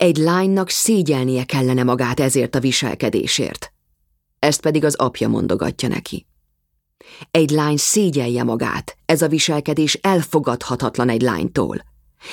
Egy lánynak szégyelnie kellene magát ezért a viselkedésért. Ezt pedig az apja mondogatja neki. Egy lány szégyelje magát, ez a viselkedés elfogadhatatlan egy lánytól.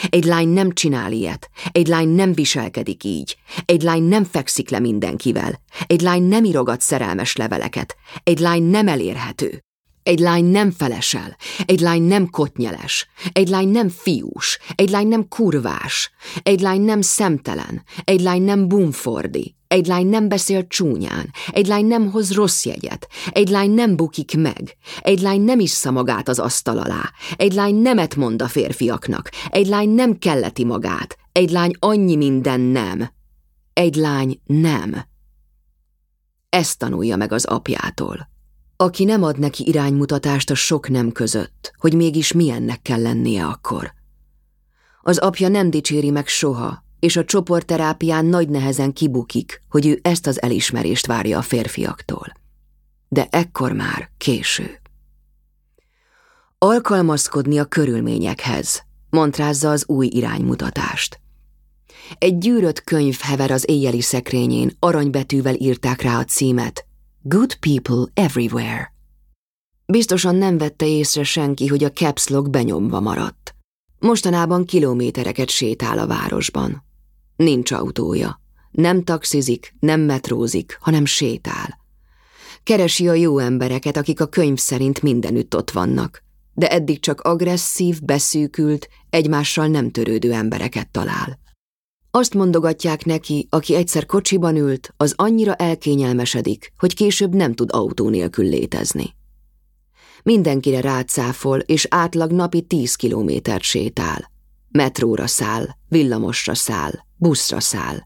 Egy lány nem csinál ilyet, egy lány nem viselkedik így, egy lány nem fekszik le mindenkivel, egy lány nem irogat szerelmes leveleket, egy lány nem elérhető. Egy lány nem felesel, egy lány nem kotnyeles, egy lány nem fiús, egy lány nem kurvás, egy lány nem szemtelen, egy lány nem bumfordi, egy lány nem beszél csúnyán, egy lány nem hoz rossz jegyet, egy lány nem bukik meg, egy lány nem issza magát az asztal alá, egy lány nemet mond a férfiaknak, egy lány nem kelleti magát, egy lány annyi minden nem. Egy lány nem. Ezt tanulja meg az apjától aki nem ad neki iránymutatást a sok nem között, hogy mégis milyennek kell lennie akkor. Az apja nem dicséri meg soha, és a csoportterápián nagy nehezen kibukik, hogy ő ezt az elismerést várja a férfiaktól. De ekkor már késő. Alkalmazkodni a körülményekhez, montrázza az új iránymutatást. Egy gyűrött könyv hever az éjjeli szekrényén, aranybetűvel írták rá a címet, Good people everywhere. Biztosan nem vette észre senki, hogy a caps lock benyomva maradt. Mostanában kilométereket sétál a városban. Nincs autója. Nem taxizik, nem metrózik, hanem sétál. Keresi a jó embereket, akik a könyv szerint mindenütt ott vannak, de eddig csak agresszív, beszűkült, egymással nem törődő embereket talál. Azt mondogatják neki, aki egyszer kocsiban ült, az annyira elkényelmesedik, hogy később nem tud autó nélkül létezni. Mindenkire rátszáfol, és átlag napi tíz kilométert sétál. Metróra száll, villamosra száll, buszra száll.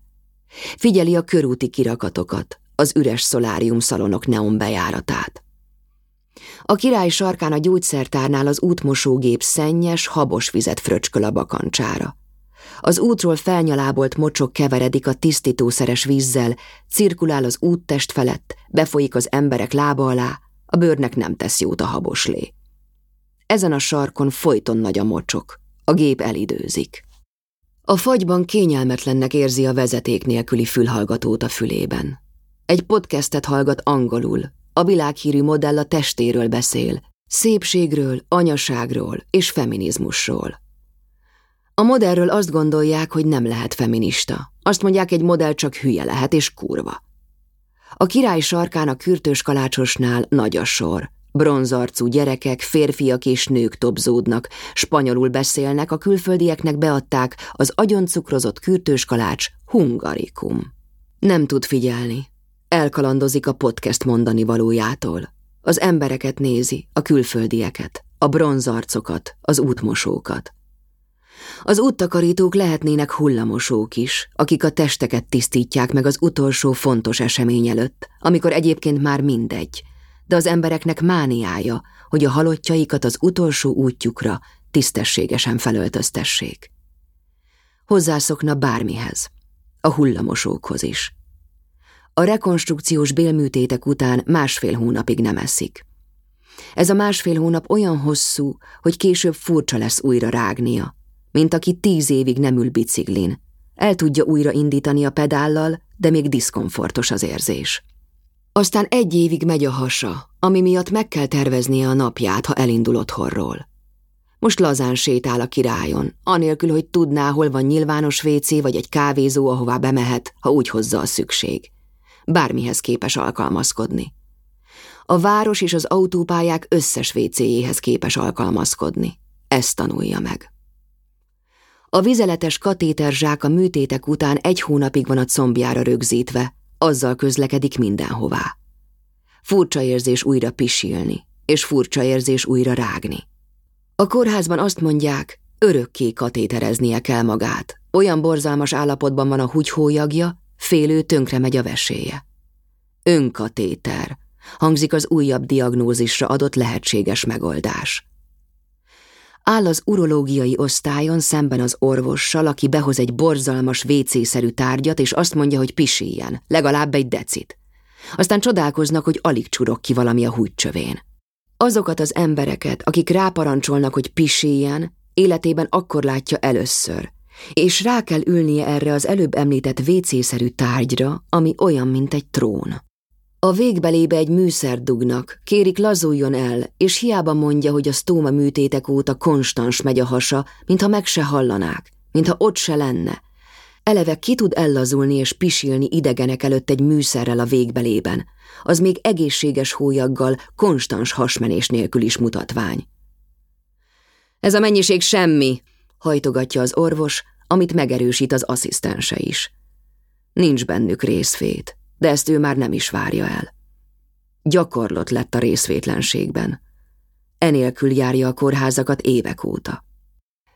Figyeli a körúti kirakatokat, az üres szolárium szalonok neon bejáratát. A király sarkán a gyógyszertárnál az útmosógép szennyes, habos vizet fröcsköl a bakancsára. Az útról felnyalábolt mocsok keveredik a tisztítószeres vízzel, cirkulál az úttest felett, befolyik az emberek lába alá, a bőrnek nem tesz jót a haboslé. Ezen a sarkon folyton nagy a mocsok, a gép elidőzik. A fagyban kényelmetlennek érzi a vezeték nélküli fülhallgatót a fülében. Egy podcastet hallgat angolul, a világhírű modell a testéről beszél, szépségről, anyaságról és feminizmusról. A modellről azt gondolják, hogy nem lehet feminista. Azt mondják, egy modell csak hülye lehet és kurva. A király sarkán a kürtős kalácsosnál nagy a sor. Bronzarcú gyerekek, férfiak és nők tobzódnak, spanyolul beszélnek, a külföldieknek beadták az agyoncukrozott kürtős kalács hungarikum. Nem tud figyelni. Elkalandozik a podcast mondani valójától. Az embereket nézi, a külföldieket, a bronzarcokat, az útmosókat. Az úttakarítók lehetnének hullamosók is, akik a testeket tisztítják meg az utolsó fontos esemény előtt, amikor egyébként már mindegy, de az embereknek mániája, hogy a halottjaikat az utolsó útjukra tisztességesen felöltöztessék. Hozzászokna bármihez, a hullamosókhoz is. A rekonstrukciós bélműtétek után másfél hónapig nem eszik. Ez a másfél hónap olyan hosszú, hogy később furcsa lesz újra rágnia, mint aki tíz évig nem ül biciklin. El tudja újra indítani a pedállal, de még diszkomfortos az érzés. Aztán egy évig megy a hasa, ami miatt meg kell terveznie a napját, ha elindul otthonról. Most lazán sétál a királyon, anélkül, hogy tudná, hol van nyilvános vécé vagy egy kávézó, ahová bemehet, ha úgy hozza a szükség. Bármihez képes alkalmazkodni. A város és az autópályák összes vécéjéhez képes alkalmazkodni. Ezt tanulja meg. A vizeletes katéterzsák a műtétek után egy hónapig van a combjára rögzítve, azzal közlekedik mindenhová. Furcsa érzés újra pisilni, és furcsa érzés újra rágni. A kórházban azt mondják, örökké katétereznie kell magát. Olyan borzalmas állapotban van a húgyhólyagja, félő tönkre megy a veséje. Önkatéter, hangzik az újabb diagnózisra adott lehetséges megoldás. Áll az urológiai osztályon szemben az orvossal, aki behoz egy borzalmas vécészerű tárgyat, és azt mondja, hogy pisiljen, legalább egy decit. Aztán csodálkoznak, hogy alig csurok ki valami a húgycsövén. Azokat az embereket, akik ráparancsolnak, hogy pisiljen, életében akkor látja először, és rá kell ülnie erre az előbb említett vécészerű tárgyra, ami olyan, mint egy trón. A végbelébe egy műszert dugnak, kérik lazuljon el, és hiába mondja, hogy a sztóma műtétek óta konstans megy a hasa, mintha meg se hallanák, mintha ott se lenne. Eleve ki tud ellazulni és pisilni idegenek előtt egy műszerrel a végbelében, az még egészséges hólyaggal, konstans hasmenés nélkül is mutatvány. Ez a mennyiség semmi, hajtogatja az orvos, amit megerősít az asszisztense is. Nincs bennük részfét, de ezt ő már nem is várja el. Gyakorlott lett a részvétlenségben. Enélkül járja a kórházakat évek óta.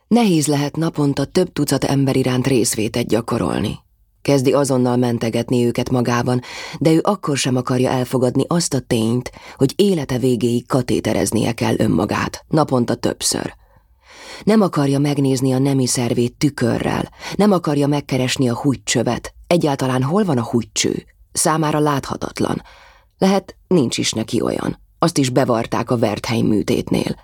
Nehéz lehet naponta több tucat ember iránt részvétet gyakorolni. Kezdi azonnal mentegetni őket magában, de ő akkor sem akarja elfogadni azt a tényt, hogy élete végéig katétereznie kell önmagát, naponta többször – nem akarja megnézni a nemi szervét tükörrel, nem akarja megkeresni a húgycsövet. Egyáltalán hol van a húgycső? Számára láthatatlan. Lehet, nincs is neki olyan. Azt is bevarták a Wertheim műtétnél.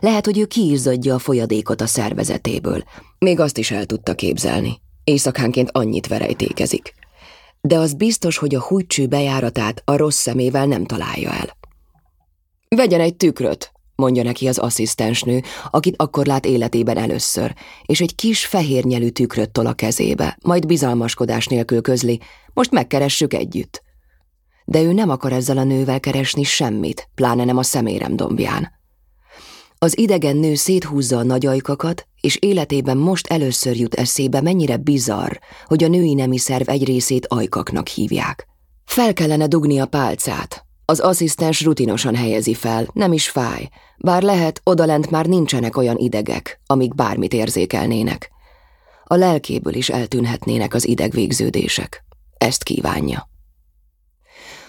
Lehet, hogy ő kiizzadja a folyadékot a szervezetéből. Még azt is el tudta képzelni. Éjszakánként annyit verejtékezik. De az biztos, hogy a húgycső bejáratát a rossz szemével nem találja el. Vegyen egy tükröt, mondja neki az asszisztensnő, akit akkor lát életében először, és egy kis fehér nyelű tükröt tol a kezébe, majd bizalmaskodás nélkül közli, most megkeressük együtt. De ő nem akar ezzel a nővel keresni semmit, pláne nem a szemérem dombján. Az idegen nő széthúzza a nagy ajkakat, és életében most először jut eszébe, mennyire bizarr, hogy a női nemi szerv egy részét ajkaknak hívják. Fel kellene dugni a pálcát. Az asszisztens rutinosan helyezi fel, nem is fáj, bár lehet, odalent már nincsenek olyan idegek, amik bármit érzékelnének. A lelkéből is eltűnhetnének az idegvégződések. Ezt kívánja.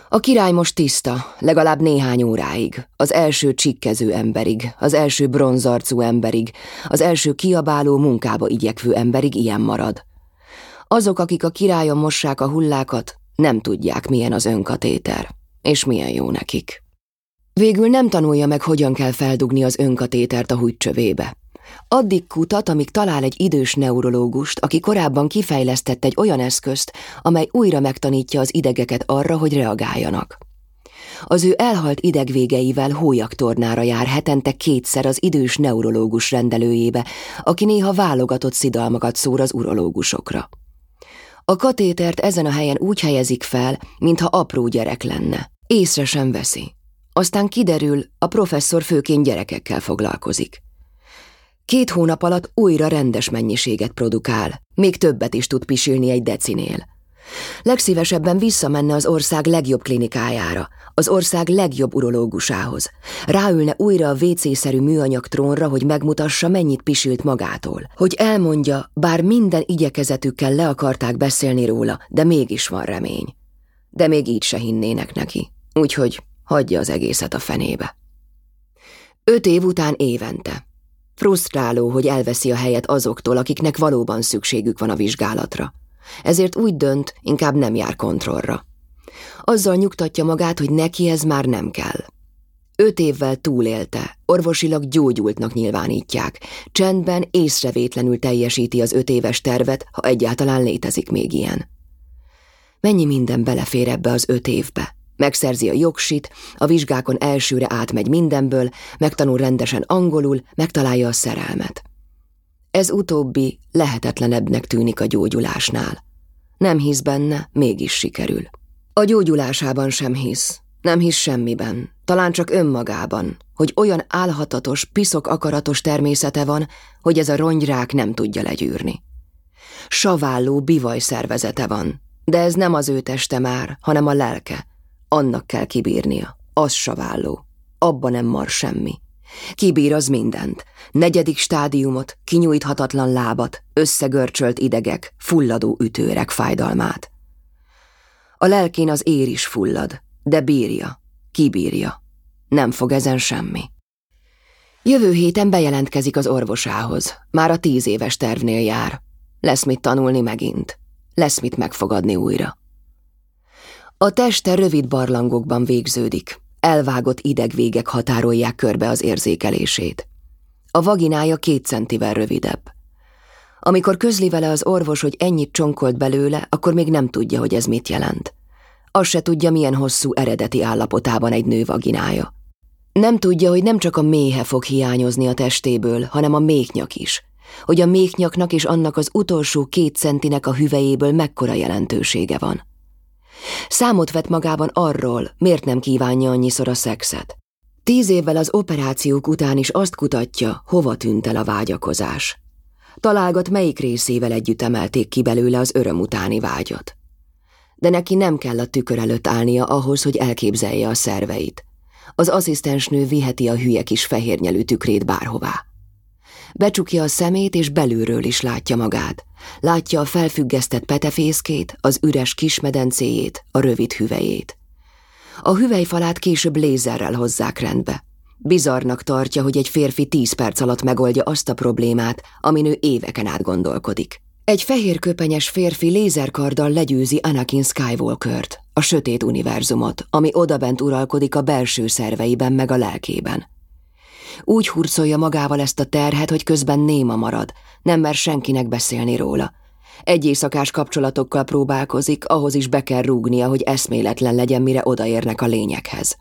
A király most tiszta, legalább néhány óráig, az első csikkező emberig, az első bronzarcú emberig, az első kiabáló munkába igyekvő emberig ilyen marad. Azok, akik a királyon mossák a hullákat, nem tudják, milyen az önkatéter, és milyen jó nekik. Végül nem tanulja meg, hogyan kell feldugni az önkatétert a húgycsövébe. Addig kutat, amíg talál egy idős neurológust, aki korábban kifejlesztett egy olyan eszközt, amely újra megtanítja az idegeket arra, hogy reagáljanak. Az ő elhalt idegvégeivel hólyagtornára jár hetente kétszer az idős neurológus rendelőjébe, aki néha válogatott szidalmakat szór az urológusokra. A katétert ezen a helyen úgy helyezik fel, mintha apró gyerek lenne. Észre sem veszi. Aztán kiderül, a professzor főként gyerekekkel foglalkozik. Két hónap alatt újra rendes mennyiséget produkál, még többet is tud pisilni egy decinél. Legszívesebben visszamenne az ország legjobb klinikájára, az ország legjobb urológusához. Ráülne újra a WC-szerű műanyag trónra, hogy megmutassa, mennyit pisilt magától. Hogy elmondja, bár minden igyekezetükkel le akarták beszélni róla, de mégis van remény. De még így se hinnének neki. Úgyhogy hagyja az egészet a fenébe. Öt év után évente. Frusztráló, hogy elveszi a helyet azoktól, akiknek valóban szükségük van a vizsgálatra. Ezért úgy dönt, inkább nem jár kontrollra. Azzal nyugtatja magát, hogy neki ez már nem kell. Öt évvel túlélte, orvosilag gyógyultnak nyilvánítják, csendben észrevétlenül teljesíti az öt éves tervet, ha egyáltalán létezik még ilyen. Mennyi minden belefér ebbe az öt évbe? Megszerzi a jogsit, a vizsgákon elsőre átmegy mindenből, megtanul rendesen angolul, megtalálja a szerelmet. Ez utóbbi lehetetlenebbnek tűnik a gyógyulásnál. Nem hisz benne, mégis sikerül. A gyógyulásában sem hisz, nem hisz semmiben, talán csak önmagában, hogy olyan álhatatos, piszok akaratos természete van, hogy ez a rongyrák nem tudja legyűrni. Saválló bivaj szervezete van, de ez nem az ő teste már, hanem a lelke, annak kell kibírnia. Az saválló. Abba nem mar semmi. Kibír az mindent. Negyedik stádiumot, kinyújthatatlan lábat, összegörcsölt idegek, fulladó ütőrek fájdalmát. A lelkén az ér is fullad, de bírja, kibírja. Nem fog ezen semmi. Jövő héten bejelentkezik az orvosához. Már a tíz éves tervnél jár. Lesz mit tanulni megint. Lesz mit megfogadni újra. A teste rövid barlangokban végződik, elvágott idegvégek határolják körbe az érzékelését. A vaginája két centivel rövidebb. Amikor közli vele az orvos, hogy ennyit csonkolt belőle, akkor még nem tudja, hogy ez mit jelent. Azt se tudja, milyen hosszú eredeti állapotában egy nő vaginája. Nem tudja, hogy nem csak a méhe fog hiányozni a testéből, hanem a méhnyak is. Hogy a méhnyaknak és annak az utolsó két centinek a hüvejéből mekkora jelentősége van. Számot vett magában arról, miért nem kívánja annyiszor a szexet. Tíz évvel az operációk után is azt kutatja, hova tűnt el a vágyakozás. Találgat, melyik részével együtt emelték ki belőle az öröm utáni vágyat. De neki nem kell a tükör előtt állnia ahhoz, hogy elképzelje a szerveit. Az asszisztensnő viheti a hülye kis fehérnyelű tükrét bárhová. Becsukja a szemét, és belülről is látja magát. Látja a felfüggesztett petefészkét, az üres kismedencéjét, a rövid hüvejét. A hüvelyfalát később lézerrel hozzák rendbe. Bizarnak tartja, hogy egy férfi tíz perc alatt megoldja azt a problémát, amin ő éveken át gondolkodik. Egy fehér köpenyes férfi lézerkarddal legyőzi Anakin Skywalkert, a sötét univerzumot, ami odabent uralkodik a belső szerveiben meg a lelkében. Úgy hurcolja magával ezt a terhet, hogy közben néma marad, nem mer senkinek beszélni róla. Egy éjszakás kapcsolatokkal próbálkozik, ahhoz is be kell rúgnia, hogy eszméletlen legyen, mire odaérnek a lényeghez.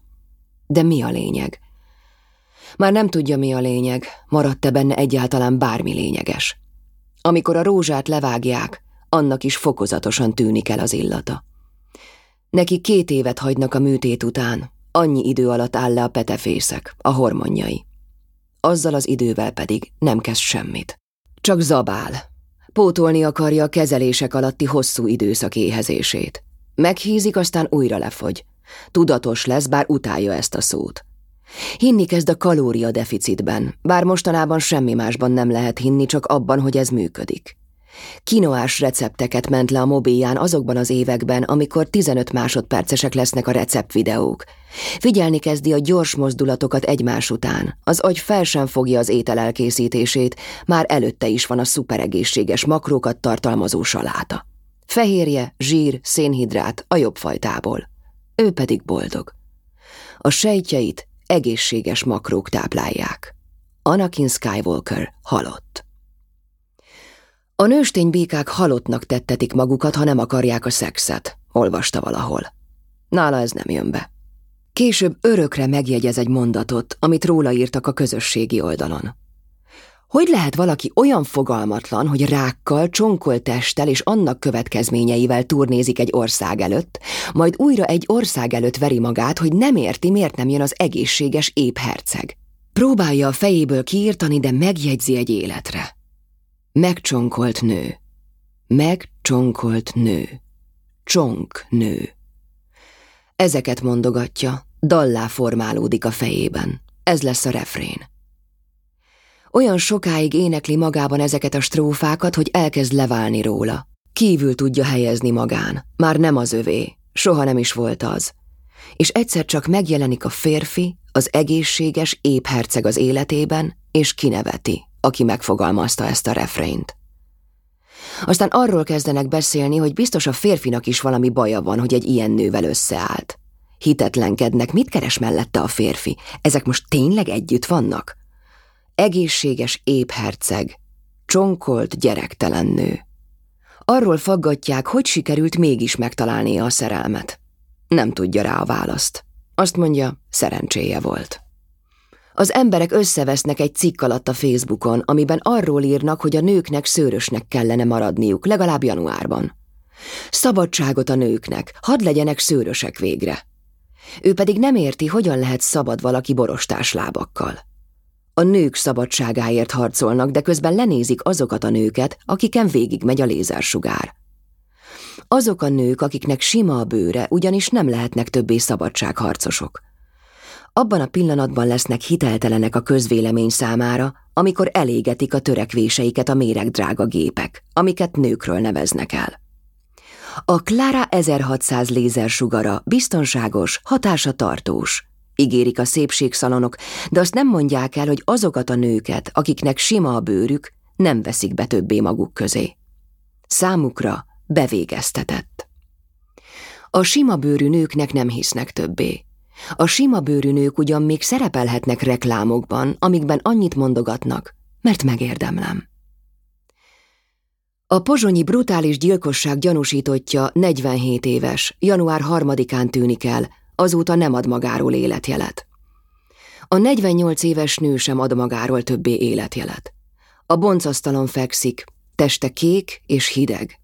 De mi a lényeg? Már nem tudja, mi a lényeg, maradt-e benne egyáltalán bármi lényeges. Amikor a rózsát levágják, annak is fokozatosan tűnik el az illata. Neki két évet hagynak a műtét után, annyi idő alatt áll le a petefészek, a hormonjai. Azzal az idővel pedig nem kezd semmit. Csak zabál. Pótolni akarja a kezelések alatti hosszú időszak éhezését. Meghízik, aztán újra lefogy. Tudatos lesz, bár utálja ezt a szót. Hinni kezd a kalóriadeficitben, bár mostanában semmi másban nem lehet hinni, csak abban, hogy ez működik. Kinoás recepteket ment le a mobilján azokban az években, amikor 15 másodpercesek lesznek a receptvideók. Figyelni kezdi a gyors mozdulatokat egymás után. Az agy fel sem fogja az étel elkészítését, már előtte is van a szuperegészséges makrókat tartalmazó saláta. Fehérje, zsír, szénhidrát a jobb fajtából. Ő pedig boldog. A sejtjeit egészséges makrók táplálják. Anakin Skywalker halott. A nőstény békák halottnak tettetik magukat, ha nem akarják a szexet, olvasta valahol. Nála ez nem jön be. Később örökre megjegyez egy mondatot, amit róla írtak a közösségi oldalon. Hogy lehet valaki olyan fogalmatlan, hogy rákkal, csonkolt testtel és annak következményeivel turnézik egy ország előtt, majd újra egy ország előtt veri magát, hogy nem érti, miért nem jön az egészséges épp herceg. Próbálja a fejéből kiírtani, de megjegyzi egy életre. Megcsonkolt nő. Megcsonkolt nő. Csonk nő. Ezeket mondogatja, dallá formálódik a fejében. Ez lesz a refrén. Olyan sokáig énekli magában ezeket a strófákat, hogy elkezd leválni róla. Kívül tudja helyezni magán. Már nem az övé. Soha nem is volt az. És egyszer csak megjelenik a férfi, az egészséges, épp herceg az életében, és kineveti aki megfogalmazta ezt a refrént. Aztán arról kezdenek beszélni, hogy biztos a férfinak is valami baja van, hogy egy ilyen nővel összeállt. Hitetlenkednek, mit keres mellette a férfi? Ezek most tényleg együtt vannak? Egészséges épp herceg, csonkolt gyerektelen nő. Arról faggatják, hogy sikerült mégis megtalálnia a szerelmet. Nem tudja rá a választ. Azt mondja, szerencséje volt. Az emberek összevesznek egy cikk alatt a Facebookon, amiben arról írnak, hogy a nőknek szőrösnek kellene maradniuk, legalább januárban. Szabadságot a nőknek, hadd legyenek szőrösek végre. Ő pedig nem érti, hogyan lehet szabad valaki borostás lábakkal. A nők szabadságáért harcolnak, de közben lenézik azokat a nőket, akiken végigmegy a lézersugár. Azok a nők, akiknek sima a bőre, ugyanis nem lehetnek többé szabadságharcosok. Abban a pillanatban lesznek hiteltelenek a közvélemény számára, amikor elégetik a törekvéseiket a méregdrága gépek, amiket nőkről neveznek el. A Clara 1600 lézersugara biztonságos, hatása tartós, ígérik a szépségszalonok, de azt nem mondják el, hogy azokat a nőket, akiknek sima a bőrük, nem veszik be többé maguk közé. Számukra bevégeztetett. A sima bőrű nőknek nem hisznek többé. A sima bőrű nők ugyan még szerepelhetnek reklámokban, amikben annyit mondogatnak, mert megérdemlem. A pozsonyi brutális gyilkosság gyanúsítottja 47 éves, január 3-án tűnik el, azóta nem ad magáról életjelet. A 48 éves nő sem ad magáról többé életjelet. A boncasztalon fekszik, teste kék és hideg.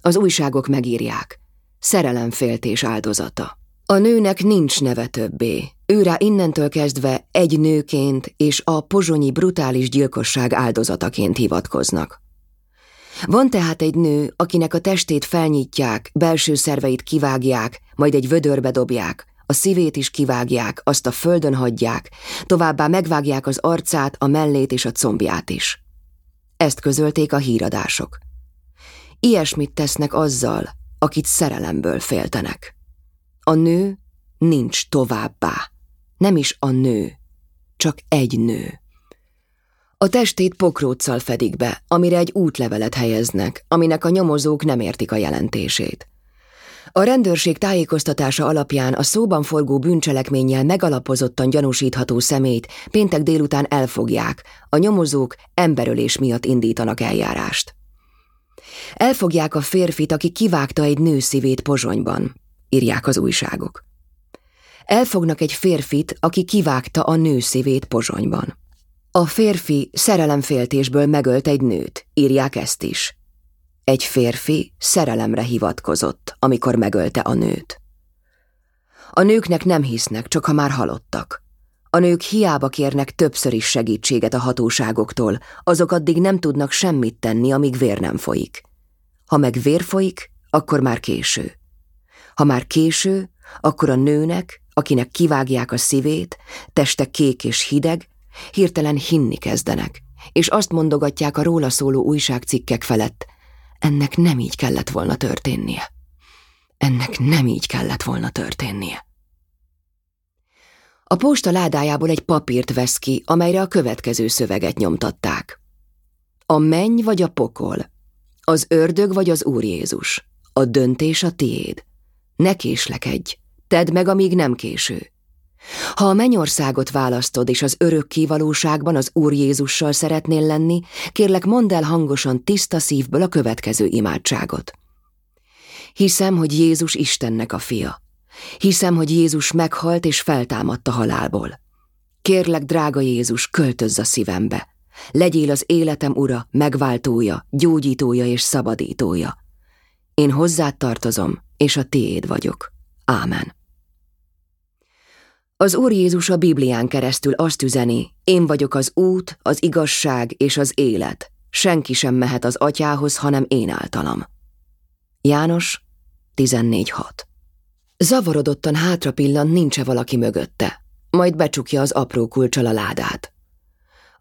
Az újságok megírják. Szerelemféltés áldozata. A nőnek nincs neve többé. Őrá innentől kezdve egy nőként és a pozsonyi brutális gyilkosság áldozataként hivatkoznak. Van tehát egy nő, akinek a testét felnyitják, belső szerveit kivágják, majd egy vödörbe dobják, a szívét is kivágják, azt a földön hagyják, továbbá megvágják az arcát, a mellét és a combját is. Ezt közölték a híradások. Ilyesmit tesznek azzal, akit szerelemből féltenek. A nő nincs továbbá. Nem is a nő, csak egy nő. A testét pokróccal fedik be, amire egy útlevelet helyeznek, aminek a nyomozók nem értik a jelentését. A rendőrség tájékoztatása alapján a szóban forgó bűncselekménnyel megalapozottan gyanúsítható szemét péntek délután elfogják, a nyomozók emberölés miatt indítanak eljárást. Elfogják a férfit, aki kivágta egy nő szívét Pozsonyban, írják az újságok. Elfognak egy férfit, aki kivágta a nő szívét Pozsonyban. A férfi szerelemféltésből megölt egy nőt, írják ezt is. Egy férfi szerelemre hivatkozott, amikor megölte a nőt. A nőknek nem hisznek, csak ha már halottak. A nők hiába kérnek többször is segítséget a hatóságoktól, azok addig nem tudnak semmit tenni, amíg vér nem folyik. Ha meg vér folyik, akkor már késő. Ha már késő, akkor a nőnek, akinek kivágják a szívét, teste kék és hideg, hirtelen hinni kezdenek, és azt mondogatják a róla szóló újságcikkek felett, ennek nem így kellett volna történnie. Ennek nem így kellett volna történnie. A posta ládájából egy papírt vesz ki, amelyre a következő szöveget nyomtatták. A menny vagy a pokol, az ördög vagy az Úr Jézus, a döntés a tiéd. Ne késlekedj, tedd meg, amíg nem késő. Ha a mennyországot választod, és az örök kivalóságban az Úr Jézussal szeretnél lenni, kérlek mondd el hangosan tiszta szívből a következő imádságot. Hiszem, hogy Jézus Istennek a fia. Hiszem, hogy Jézus meghalt és feltámadt a halálból. Kérlek, drága Jézus, költözz a szívembe. Legyél az életem ura, megváltója, gyógyítója és szabadítója. Én hozzád tartozom, és a tiéd vagyok. Ámen. Az Úr Jézus a Biblián keresztül azt üzeni, én vagyok az út, az igazság és az élet. Senki sem mehet az atyához, hanem én általam. János 14.6 Zavarodottan hátra pillant, nincs-e valaki mögötte, majd becsukja az apró kulcsal a ládát.